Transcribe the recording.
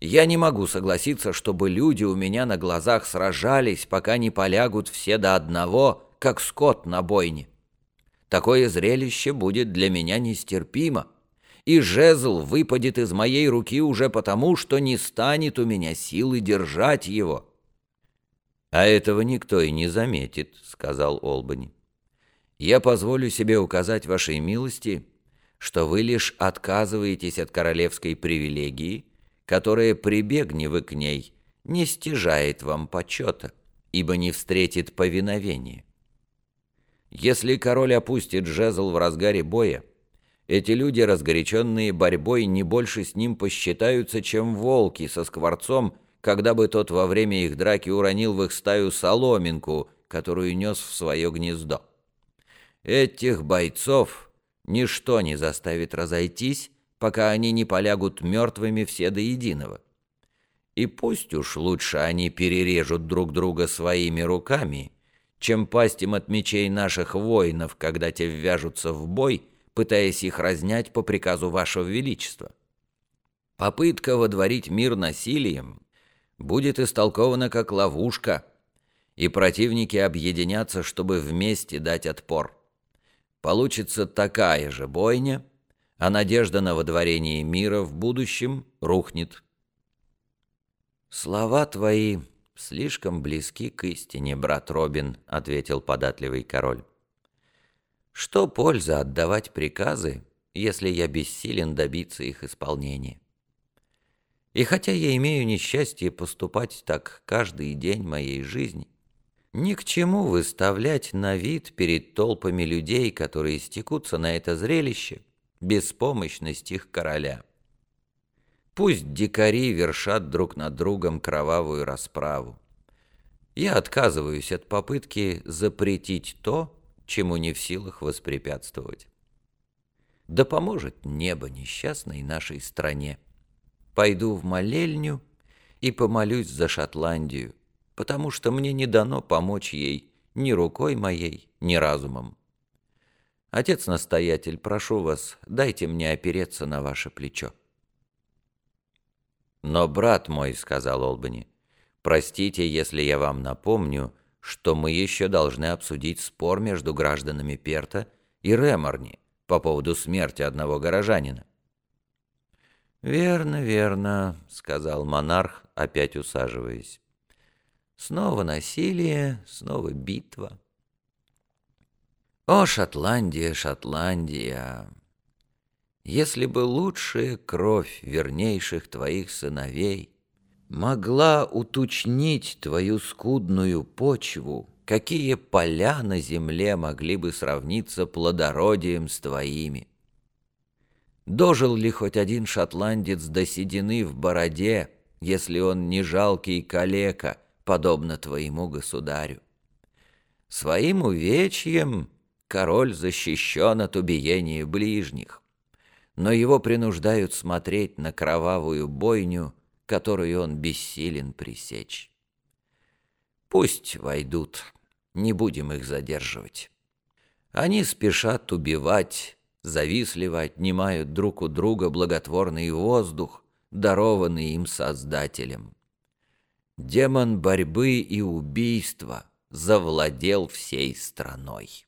Я не могу согласиться, чтобы люди у меня на глазах сражались, пока не полягут все до одного, как скот на бойне. Такое зрелище будет для меня нестерпимо, и жезл выпадет из моей руки уже потому, что не станет у меня силы держать его». «А этого никто и не заметит», — сказал Олбани. «Я позволю себе указать вашей милости, что вы лишь отказываетесь от королевской привилегии, которая, прибегни вы к ней, не стяжает вам почета, ибо не встретит повиновения. Если король опустит жезл в разгаре боя, эти люди, разгоряченные борьбой, не больше с ним посчитаются, чем волки со скворцом, когда бы тот во время их драки уронил в их стаю соломинку, которую нес в свое гнездо. Этих бойцов ничто не заставит разойтись, пока они не полягут мертвыми все до единого. И пусть уж лучше они перережут друг друга своими руками, чем пасть им от мечей наших воинов, когда те ввяжутся в бой, пытаясь их разнять по приказу вашего величества. Попытка водворить мир насилием будет истолкована как ловушка, и противники объединятся, чтобы вместе дать отпор. Получится такая же бойня — а надежда на водворение мира в будущем рухнет. «Слова твои слишком близки к истине, брат Робин», — ответил податливый король. «Что польза отдавать приказы, если я бессилен добиться их исполнения? И хотя я имею несчастье поступать так каждый день моей жизни, ни к чему выставлять на вид перед толпами людей, которые стекутся на это зрелище, беспомощность их короля. Пусть дикари вершат друг над другом кровавую расправу. Я отказываюсь от попытки запретить то, чему не в силах воспрепятствовать. Да поможет небо несчастной нашей стране. Пойду в молельню и помолюсь за Шотландию, потому что мне не дано помочь ей ни рукой моей, ни разумом. Отец-настоятель, прошу вас, дайте мне опереться на ваше плечо. «Но, брат мой, — сказал Олбани, — простите, если я вам напомню, что мы еще должны обсудить спор между гражданами Перта и Реморни по поводу смерти одного горожанина». «Верно, верно», — сказал монарх, опять усаживаясь. «Снова насилие, снова битва». О, Шотландия, Шотландия! Если бы лучшая кровь вернейших твоих сыновей могла уточнить твою скудную почву, какие поля на земле могли бы сравниться плодородием с твоими? Дожил ли хоть один шотландец до седины в бороде, если он не жалкий калека, подобно твоему государю? Своим увечьем король защищен от убиения ближних, но его принуждают смотреть на кровавую бойню, которую он бессилен пресечь. Пусть войдут, не будем их задерживать. Они спешат убивать, завистливо отнимают друг у друга благотворный воздух, дарованный им Создателем. Демон борьбы и убийства завладел всей страной.